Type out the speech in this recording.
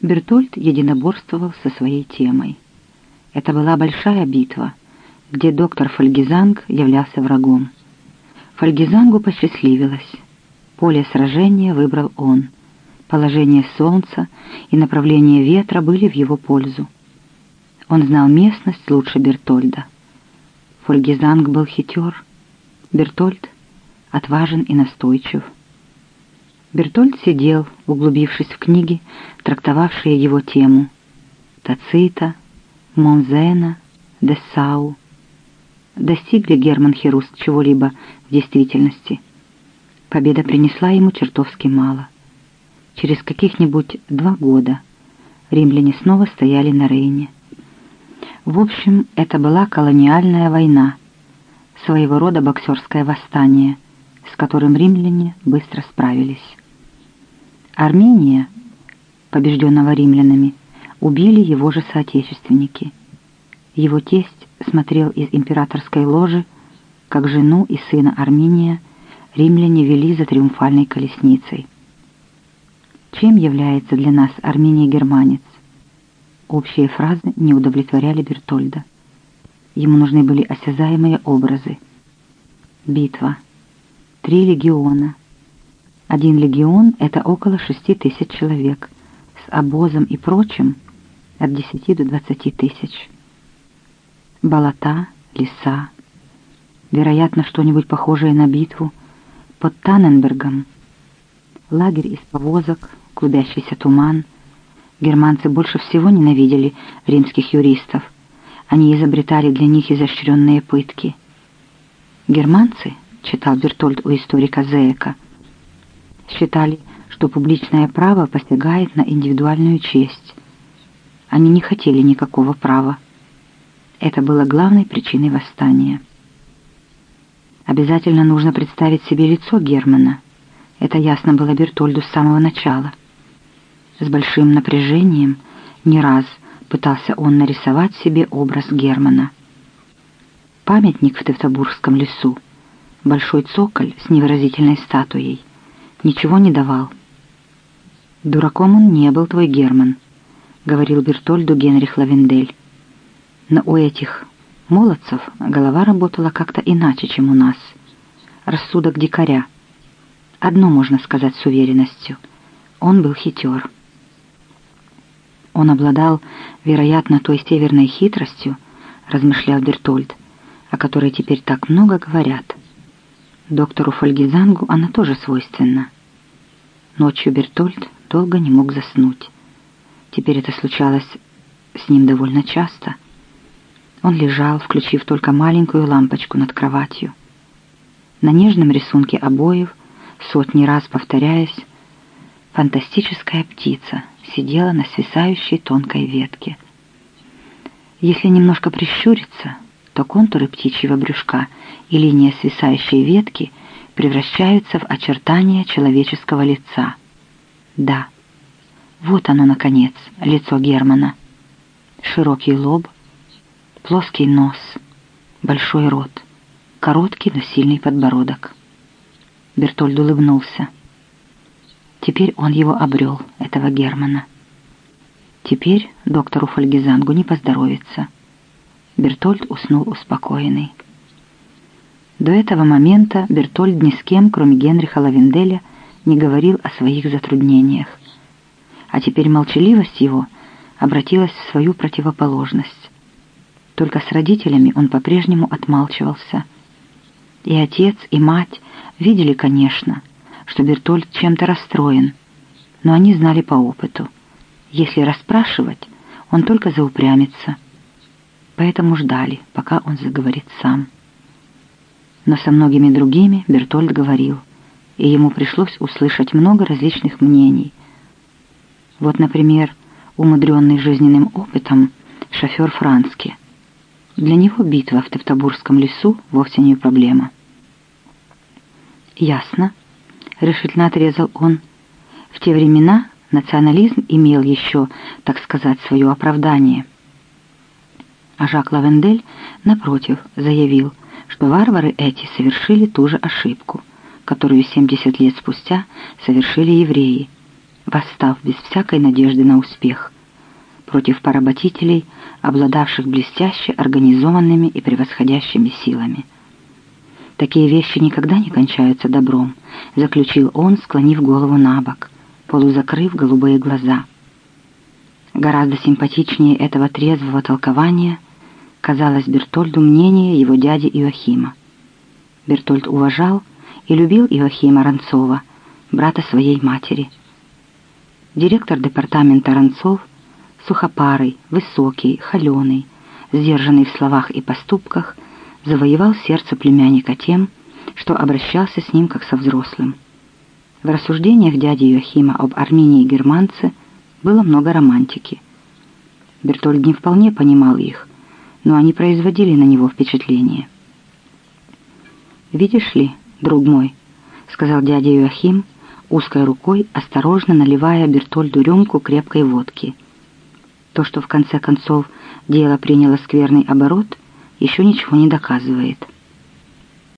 Бертольд единоборствовал со своей темой. Это была большая битва, где доктор Фольгизанг являлся врагом. Фольгизангу посчастливилось. Поле сражения выбрал он. Положение солнца и направление ветра были в его пользу. Он знал местность лучше Бертольда. Фольгизанг был хитер, Бертольд отважен и настойчив. Бертольд сидел, углубившись в книги, трактовавшие его тему. Тацита, Монзена, Десау. Достиг ли Герман Херуст чего-либо в действительности? Победа принесла ему чертовски мало. Через каких-нибудь два года римляне снова стояли на Рейне. В общем, это была колониальная война, своего рода боксерское восстание, с которым римляне быстро справились. Армения, побежденного римлянами, убили его же соотечественники. Его тесть смотрел из императорской ложи, как жену и сына Армения римляне вели за триумфальной колесницей. Чем является для нас Армения германец? Общие фразы не удовлетворяли Бертольда. Ему нужны были осязаемые образы. Битва. Три легиона. Один легион — это около шести тысяч человек. С обозом и прочим — от десяти до двадцати тысяч. Болота, леса. Вероятно, что-нибудь похожее на битву под Танненбергом. Лагерь из повозок, клубящийся туман — Германцы больше всего ненавидели римских юристов. Они изобретали для них изощренные пытки. Германцы, читал Бертольд у историка Зеека, считали, что публичное право посягает на индивидуальную честь. Они не хотели никакого права. Это было главной причиной восстания. Обязательно нужно представить себе лицо Германа. Это ясно было Бертольду с самого начала. С большим напряжением не раз пытался он нарисовать себе образ Германа. Памятник в Тевтобургском лесу, большой цоколь с невыразительной статуей, ничего не давал. «Дураком он не был, твой Герман», — говорил Бертольду Генрих Лавендель. «Но у этих молодцев голова работала как-то иначе, чем у нас. Рассудок дикаря. Одно можно сказать с уверенностью. Он был хитер». Он обладал, вероятно, той северной хитростью, размышлял Бертольд, о которой теперь так много говорят. Доктору Фольгизангу она тоже свойственна. Ночью Бертольд долго не мог заснуть. Теперь это случалось с ним довольно часто. Он лежал, включив только маленькую лампочку над кроватью. На нежном рисунке обоев, сотни раз повторяясь, фантастическая птица — сидела на свисающей тонкой ветке. Если немножко прищуриться, то контуры птичьего брюшка и линия свисающей ветки превращаются в очертания человеческого лица. Да, вот оно, наконец, лицо Германа. Широкий лоб, плоский нос, большой рот, короткий, но сильный подбородок. Бертольд улыбнулся. Теперь он его обрел, этого Германа. Теперь доктору Фольгизангу не поздоровится. Бертольд уснул успокоенный. До этого момента Бертольд ни с кем, кроме Генриха Лавенделя, не говорил о своих затруднениях. А теперь молчаливость его обратилась в свою противоположность. Только с родителями он по-прежнему отмалчивался. И отец, и мать видели, конечно, что Бертольд чем-то расстроен, но они знали по опыту. Если расспрашивать, он только заупрямится. Поэтому ждали, пока он заговорит сам. Но со многими другими Бертольд говорил, и ему пришлось услышать много различных мнений. Вот, например, умудренный жизненным опытом шофер Франски. Для него битва в Тевтобурском лесу вовсе не проблема. «Ясно», — решительно отрезал он. В те времена национализм имел еще, так сказать, свое оправдание. А Жак Лавендель, напротив, заявил, что варвары эти совершили ту же ошибку, которую 70 лет спустя совершили евреи, восстав без всякой надежды на успех против поработителей, обладавших блестяще организованными и превосходящими силами. «Такие вещи никогда не кончаются добром», — заключил он, склонив голову на бок, полузакрыв голубые глаза. Гораздо симпатичнее этого трезвого толкования казалось Бертольду мнение его дяди Иохима. Бертольд уважал и любил Иохима Ранцова, брата своей матери. Директор департамента Ранцов, сухопарый, высокий, холеный, сдержанный в словах и поступках, завоевал сердце племянника тем, что обращался с ним как со взрослым. В рассуждениях дяди Иохима об Армении и германце было много романтики. Бертольд не вполне понимал их, но они производили на него впечатление. «Видишь ли, друг мой», — сказал дядя Иоахим, узкой рукой осторожно наливая Бертольду рюмку крепкой водки. То, что в конце концов дело приняло скверный оборот, еще ничего не доказывает.